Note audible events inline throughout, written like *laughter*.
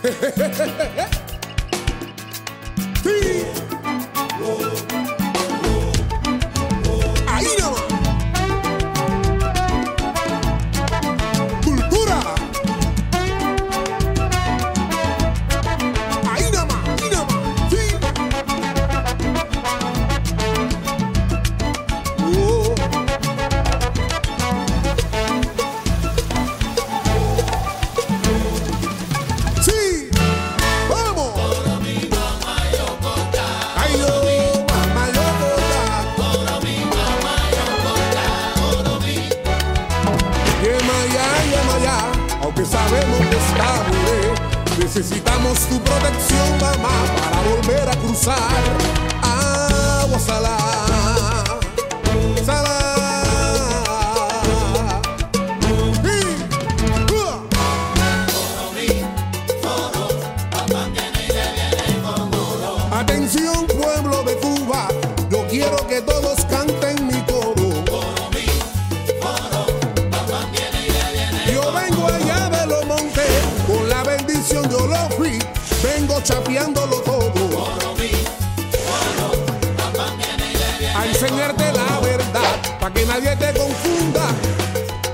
*laughs* Sí. Ahí aunque sabemos que está necesitamos tu protección, mamá, para volver a cruzar agua salada, salada. Atención chapeándolo todo. A enseñarte la verdad, para que nadie te confunda,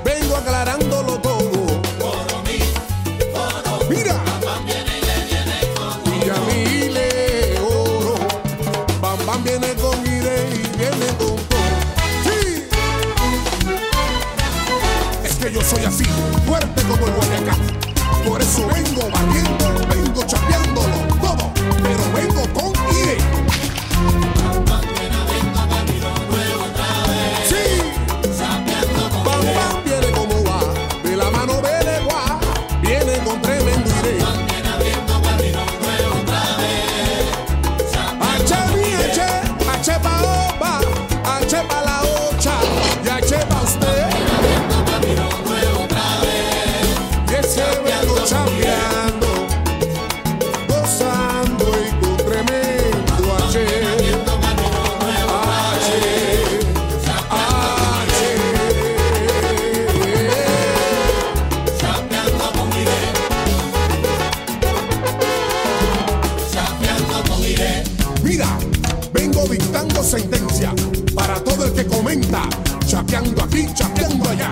vengo aclarándolo todo. Mira. Y a mí le oro. Bam Bam viene con ire y viene con todo. Sí. Es que yo soy así, fuerte como el guayacán. Por eso vengo batiendo, vengo chapeándolo dictando sentencia para todo el que comenta, chapeando aquí, chapeando allá,